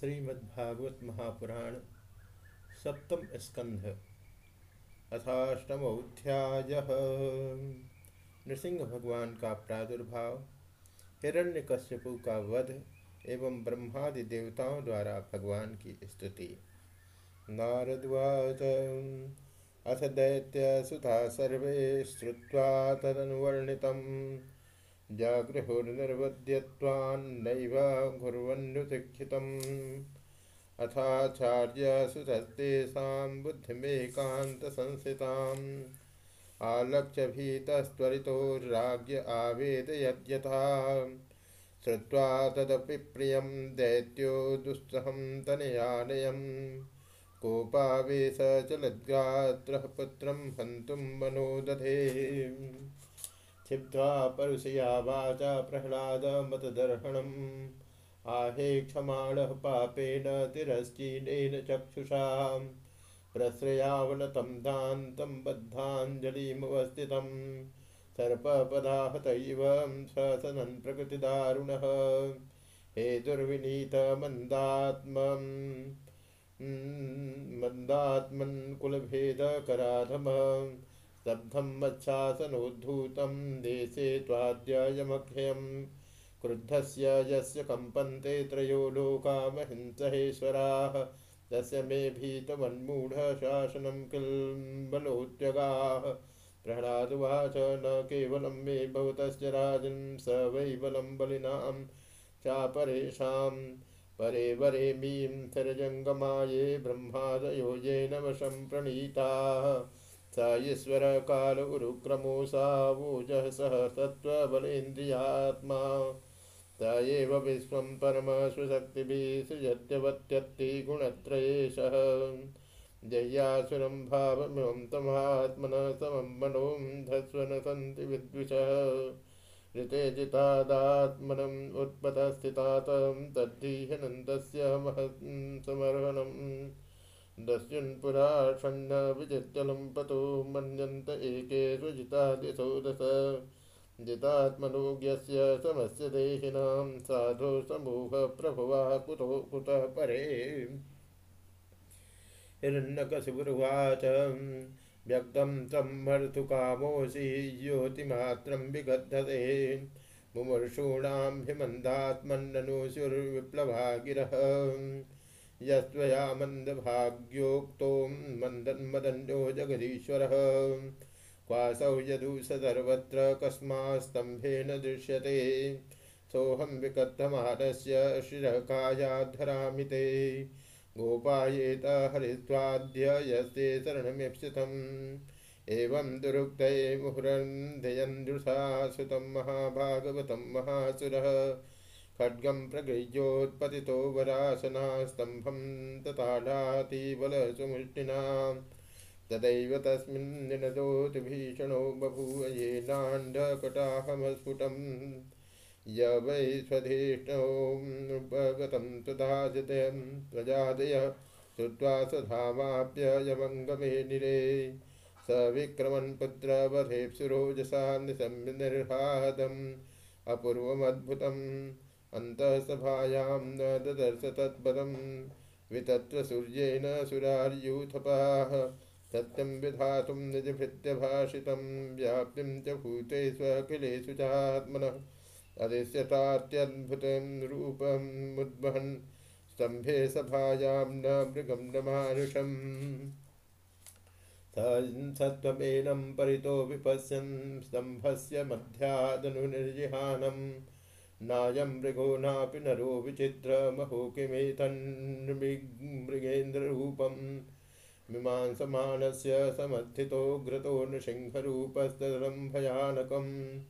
श्रीमद्भागवत महापुराण सप्तम स्कंध अथाष्टमोध्याय नृसिंह भगवान का प्रादुर्भाव, हिरण्यकश्यपु का वध एवं ब्रह्मादि देवताओं द्वारा भगवान की स्तुति। नारद्वाच अथ दैत्य सुता सर्वे श्रुवा तदनुवर्णितम्। जागृहुर्निर्वद्यत्वान्नैव घुर्वन्नुशिक्षितम् अथाचार्यसुतस्तेषां बुद्धिमेकान्तसंस्थिताम् आलक्ष्य भीतस्त्वरितो राज्ञ आवेदयद्यथा। श्रुत्वा तदपि प्रियं दैत्यो दुस्सहं तनयानयम् कोपावेश चलद्गात्रः पुत्रं हन्तुं मनोदधे क्षिप्वा परुषया वाचा प्रह्लाद मतदर्हणम् आहे क्षमाणः पापेन तिरश्चीनेन चक्षुषा प्रश्रयावनतं दान्तं बद्धाञ्जलिमवस्थितं सर्पपदाहतैव ससनन् प्रकृतिदारुणः। हे दुर्विनीतमन्दात्मम्। मन्दात्मन् कुलभेदकराधमः स्तब्धं मच्छासनोद्धूतं देशे त्वाद्ययमक्षयं क्रुद्धस्य यस्य कम्पन्ते त्रयो लोका महिंसहेश्वराः, तस्य मे भीतमन्मूढशासनं किल्बलोद्यगाः। प्रह्लादुवाच न केवलं मे भवतस्य राजन् स वै बलं बलिनां चापरेषां। परे वरे मीं सरजङ्गमाये ब्रह्मादयो येन वशं प्रणीताः। स ईश्वर काल उरुक्रमो सावोजः सह सत्त्वबलेन्द्रियात्मा स विश्वं परमस्वशक्तिभिः सृजत्यवत्यत्ति गुणत्रयेशः जय्यासुरं भावमिमं तमात्मनः समं मनों धस्वन सन्ति विद्विषः। ऋते जितादात्मनम् उत्पतस्थितातं तद्धीहनन्दस्य महत् समर्हणम् दस्युन्पुरा षण्ण विजित्यलं पतो मन्यन्त एके सुजिता दिशो दश जितात्मनोज्ञस्य समस्य देहिनां साधु समूहप्रभुवा कुतो कुतः परे। हिरण्यकशिपुरुवाच व्यक्तं तं ज्योतिमात्रं विगद्धते मुमूर्षूणां यस्त्वया मन्दभाग्योक्तो मन्दन्मदन्यो जगदीश्वरः। क्वासौ यदु स सर्वत्र कस्मास्तम्भेन दृश्यते। सोऽहं विकथमानस्य शिरकायाद्धरामि ते। गोपायेत हरित्वाद्य यस्ते शरणमीप्सितम्। एवं दुरुक्तये मुहुरन्धयन्दृशा सुतं महाभागवतं महासुरः। खड्गं प्रगृह्योत्पतितो वरासनास्तम्भं तथाढातिबलसुमुष्टिना तदैव तस्मिन् निनदोतिभीषणो बभूव येनाण्डकटाहमस्फुटं य वै स्वधिष्ठोपगतं तदाजतयं प्रजादय श्रुत्वा स्वधामाप्ययमङ्गमे निरे। स विक्रमन् पुत्रवधेप्सुरोजसा निशम्य निर्हादम् अपूर्वमद्भुतम्। अन्तःसभायां न ददर्श तत्पदं वितत्वसूर्येण सुरार्यूथपाः। सत्यं विधातुं निजभृत्यभाषितं व्याप्तिं च भूतेष्वखिलेषु चात्मनः अदिश्यतात्यद्भुतं रूपमुद्वहन् स्तम्भे सभायां न मृगं न मानुषम्। सत्त्वमेनं परितो विपश्यन् स्तम्भस्य मध्यादनुनिर्जिहानम्। नायं मृगो नापि नरो विचित्रमहो किमेतन्मृगेन्द्ररूपं मीमांसमानस्य समर्थितो घृतो नृसिंहरूपस्तलं भयानकम्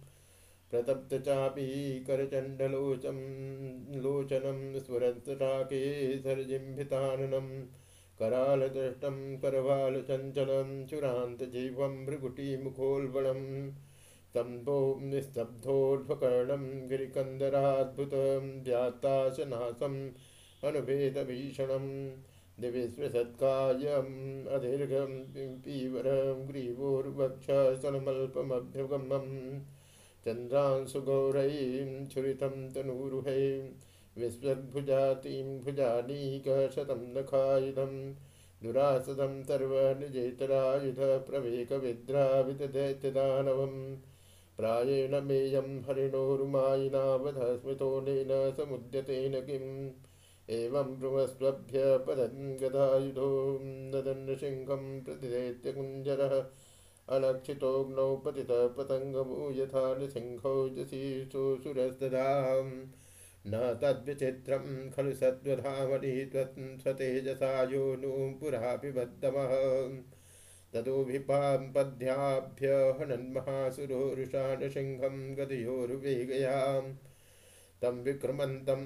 प्रतप्तचापी करचण्डलोचं लोचनं स्फुरन्तटाके सर्जिम्भिताननं करालदृष्टं करवालचञ्चलं, चुरान्तजीवं भृगुटीमुखोल्बणम्। स्तम्भो निस्तब्धोर्ध्वकर्णं गिरिकन्दराद्भुतं व्यात्ताशनासम् अनुभेदभीषणं दिविस्पृशत्कायम् अदीर्घं पीवरं ग्रीवोर्वक्षसलमल्पमभ्युगमं चन्द्रांशुगौरैं छुरितं तनूरुहै विश्वभुजातीं भुजानीकशतं नखायुधं दुरासदं सर्वनिजेतरायुध प्रवेकविद्राविददैत्यदानवम् प्रायेण मेयं हरिणोरुमायिनावध स्मृतोनेन समुद्यतेन किम् एवं ब्रुवस्वभ्यपदन् गदायुधो नदन्नसिंहं प्रतिदैत्यकुञ्जरः अलक्षितोऽग्नौ पतितः पतङ्गमु यथा नृसिंहौ जशीर्षुसुरस्तदाम् न तद्विचित्रं खलु सद्वधामनि त्वत्सतेजसा यो नु पुरा पिबद्धमः तदोभिपापद्याभ्य हनन्महासुरोरुषाणसिंहं गदयोरुवेगयाम् तं विक्रमन्तं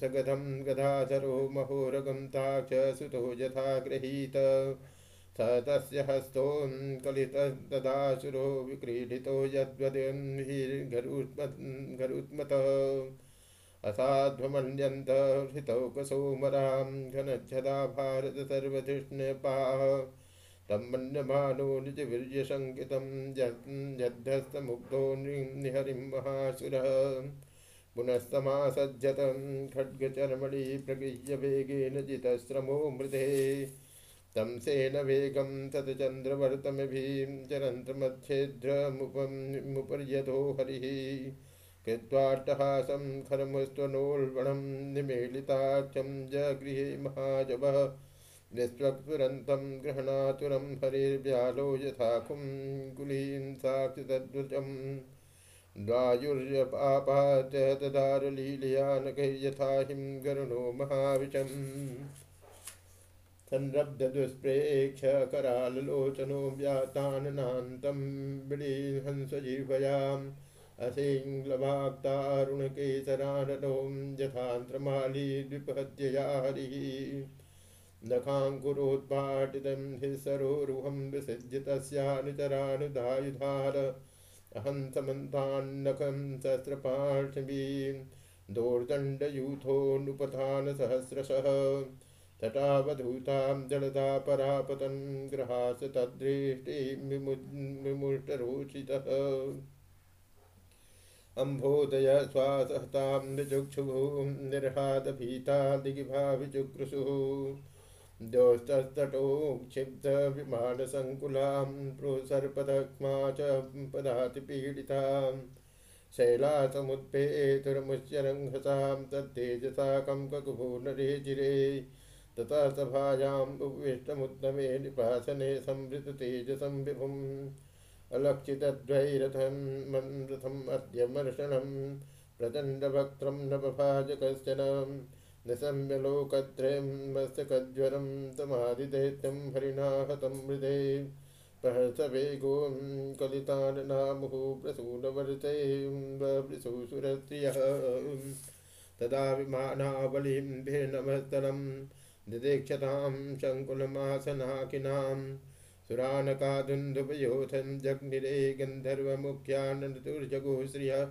सगधं गदाधरो महोरगं ताक्षसुतो यथा गृहीत। स तस्य हस्तोऽकलितदासुरो विक्रीडितो यद्वदिर्गरुत्मतः असाध्वमन्यन्त हृतौकसोमरां घनच्छदा भारत सर्वधिष्णपाः तं मन्यमानो निजवीर्यशङ्कितं यद्धस्तमुग्धो निहरिं महासुरः पुनस्तमासज्जतं खड्गचर्मणि प्रगृह्य वेगेन जितश्रमो मृधे तं सेन वेगं ततचन्द्रवर्तमभिं चरन्तमच्छेद्रमुपर्यधो हरिः कृत्वाट्टहासं जगृहे निःस्वक्तुरन्तं गृह्णातुरं हरिर्व्यालो यथा कुङ्कुलीं साक्षितध्वजम् द्वायुर्यपापाद्य ददारलीलया नखैर्यथा हिं गरुणो महाविशम् संरब्धदुष्प्रेक्षकरालोचनो व्याताननान्तं बिडीहंसजिह्वयाम् असिङ्लभाक्तारुणकेसराननों यथान्त्रमाली द्विपहत्यया हरिः। नखाङ्कुरोत्पाटितं हि सरोरुहं विसृज्य तस्यानुचरानुदायुधार अहं समन्तान्नखं सहस्रपार्थिवीं दोर्दण्डयूथोऽनुपथानसहस्रशः तटावधूतां जलदा परापतं गृहास तद्दृष्टिमुष्टरोषितः अम्भोदय श्वासहतां निजुक्षुभुं निर्हादभीता दिगिभाविचुक्रुषुः। द्योस्तटोक्षिब्धविमानसङ्कुलां प्रोसर्पदक्ष्मा च पदातिपीडितां शैलासमुत्पेतुरमुच्यरङ्घसां तत्तेजसा कङ्ककुभो नरे चिरे तथा सभायाम् उपविष्टमुत्तमे निपासने संवृततेजसं विभुम् अलक्षितद्वैरथं रथम् अद्य मर्शनं प्रचण्डवक्त्रं न बभाज कश्चन निशम्यलोकत्रयं मस्तकज्वरं तमादिदैत्यं हरिणा हतं हृदे प्रहसवेगों कलितान्नामुः प्रसूनवर्ते वृषुसुरस्त्रियः तदा विमानावलिं भिर्नमस्तलं दिदीक्षतां शङ्कुलमासनाकिनां सुरानकादुन्दुपयोथं जग्निरे गन्धर्वमुख्यानन्दुर्जगो श्रियः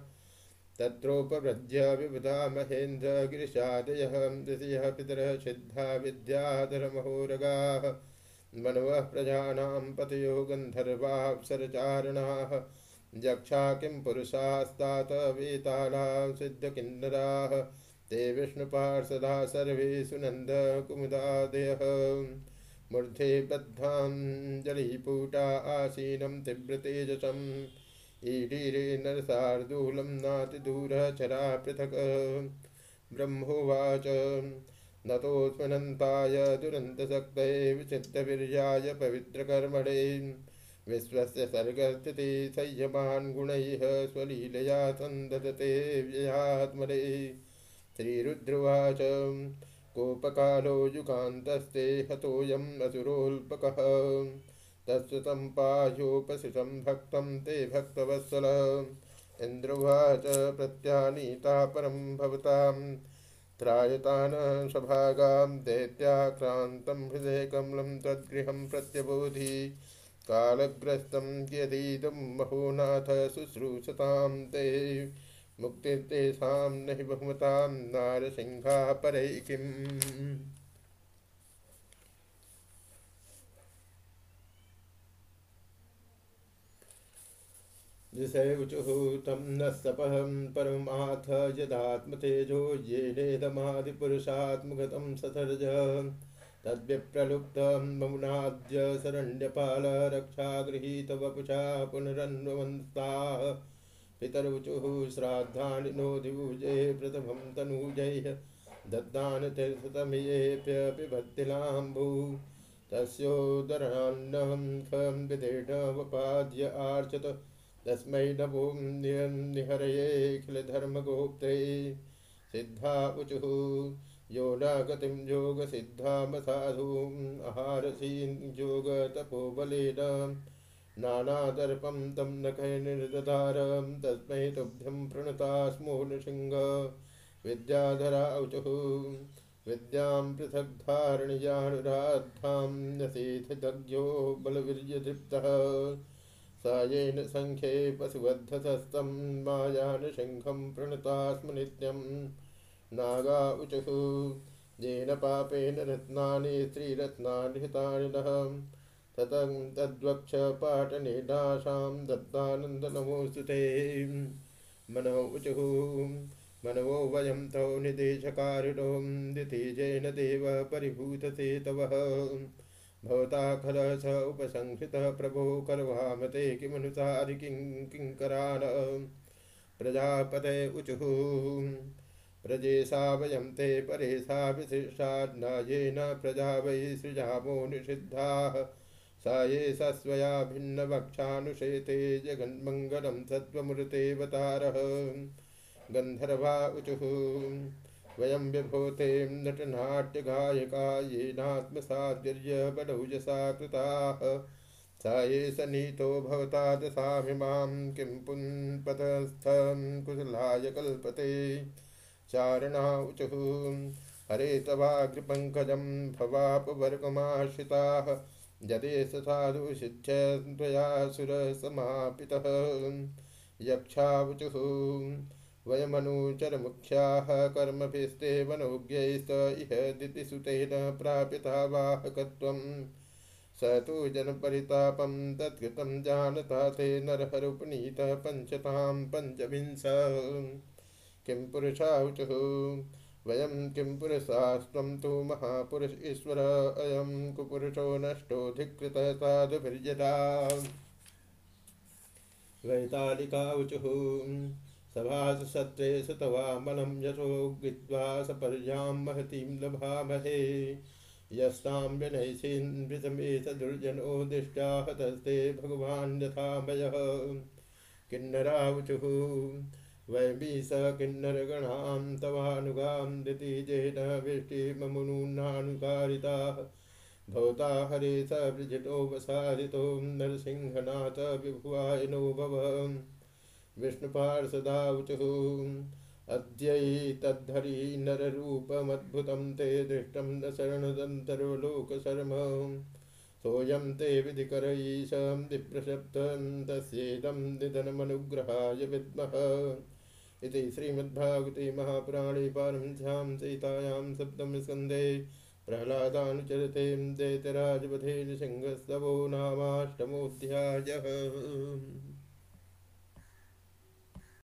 तत्रोपव्रज्य विबुधा महेन्द्रगिरिशादयः ऋषयः पितरः सिद्धा विद्याधरमहोरगाः मनवः प्रजानां पतयो गन्धर्वाप्सरचारणाः यक्षा किं पुरुषास्तात वेतालाः सिद्धकिन्नराः। ते विष्णुपार्षदा सर्वे सुनन्दकुमुदादयः। मूर्धे बद्धाञ्जलिपूटा आसीनं तीव्रतेजसम्। ईडीरे नातिदूरः चरा पृथक् ब्रह्मोवाच। नतोऽस्मनन्ताय दुरन्तशक्तये विचित्तवीर्याय पवित्रकर्मणे। विश्वस्य सर्गस्थिति संयमान् गुणैः स्वलीलया सन्दधते व्ययात्मने। श्रीरुद्रवाच। कोपकालो युगान्तस्ते हतोऽयम् असुरोल्पकः तत्सुतम्पाह्योपसितं भक्तं ते भक्तवत्सल। इन्द्रुवाच प्रत्यानीता परं भवतां। त्रायतान् सभागां दैत्याक्रान्तं हृदयकमलं त्वद्गृहं प्रत्यबोधि। कालग्रस्तं यदीदं महोनाथ शुश्रूषतां ते। मुक्तिर्तेषां न हि बहुमतां नारसिंहा परै किम्? दिशैवचुः तं न सपहं परमाथ यदात्मतेजो येनेदमादिपुरुषात्मगतं ससर्ज। तद्विप्रलुप्तं ममुनाद्य शरण्यपाल रक्षागृहीतवपुषा पुनरन्वन्ताः पितरुचुः श्राद्धानि नोदिभुजे प्रथमं तनूजैः दद्दान तीर्थतमियेऽप्यपिबद्धिलाम्भू तस्योदरान्नं खं विदेढवपाद्य आर्चत तस्मै नभो निहरयेऽखिलधर्मगोप्त्रे सिद्धा उचुः, यो न गतिं योगसिद्धामसाधूम् आहारसीन् योगतपोबलेन नानादर्पं तं नखैर्निर्दधारं तस्मै तुभ्यं प्रणता स्मो नृसिंह। विद्याधरा उचुः, विद्यां पृथग्धारणियानुराद्धां नसीथदज्ञो बलवीर्यदृप्तः। स येन सङ्ख्ये पशुबद्धतस्तं मायानुशङ्खं प्रणता स्म नित्यं। नागा उचुः। येन पापेन रत्नानि, स्त्रीरत्नानि हतानि नः। ततं तद्वक्षपाटनेनाशां दत्तानन्दनमोऽस्तु ते। मनो उचुः। मनवो वयं तौ निदेशकारिणो। दितिजेन देव परिभूतसेतवः भवता खलः स उपसंहृतः प्रभो करवामते किमनुसारि किं किङ्करान् प्रजापते उचुः। प्रजेशा वयं ते परेशा विशिष्टान्नायेन प्रजा वै सृजामो निषिद्धाः। सा ये सस्वया भिन्नवक्षानुशेते जगन्मङ्गलं सत्त्वमूर्तेऽवतारः गन्धर्वा उचुः। वयं विभूते नटनाट्यगायका येनात्मसाद्यर्यबलौजसा कृताः सा ये सनीतो भवता दशामिमां किं पुन्पतस्थं कुशलाय कल्पते चारणा उचुः, हरे तवाग्रपङ्कजं भवापवर्गमाश्रिताः। यदेश साधु शिध्य त्वया सुरसमापितः यक्षावुचुः वयमनुचरमुख्याः कर्मभिस्ते वनोज्ञैस्त इह दितिसुतेन प्रापिता वाहकत्वं। स तु जनपरितापं तत्कृतं जानता ते नरहरुपनीतः पञ्चतां पञ्चविंश। किं पुरुषाहुचुः वयं किं पुरुषास्त्वं तु महापुरुष ईश्वर। अयं कुपुरुषो नष्टोऽधिकृतः साधुभिर्यदा। वैतालिकावुचुः सभासत्रेषु तवामलं यशो गीत्वा सपर्यां महतीं लभामहे। यस्तां विनयसीन्वृतमेष दुर्जनो दिष्टा हतस्ते भगवान् यथामयः। किन्नरावुचुः वयमी स किन्नरगणां तवानुगां दितिजेन वृष्टिममुनुन्नानुकारिताः भवता हरे स वृजितो वसादितो नरसिंहनाथ विभुवाय नो भव विष्णुपार्षदावुचुः अद्यैतद्धरी नररूपमद्भुतं ते दृष्टं न शरणदन्तर्लोकशर्म सोऽयं ते विधिकरैशं विप्रशब्दं तस्येदं निधनमनुग्रहाय विद्मः। इति श्रीमद्भागवते महापुराणे पारमश्यां सीतायां सप्तमस्कन्धे प्रह्लादानुचरते दैत्यराजवधे नृसिंहस्तवो नामाष्टमोऽध्यायः।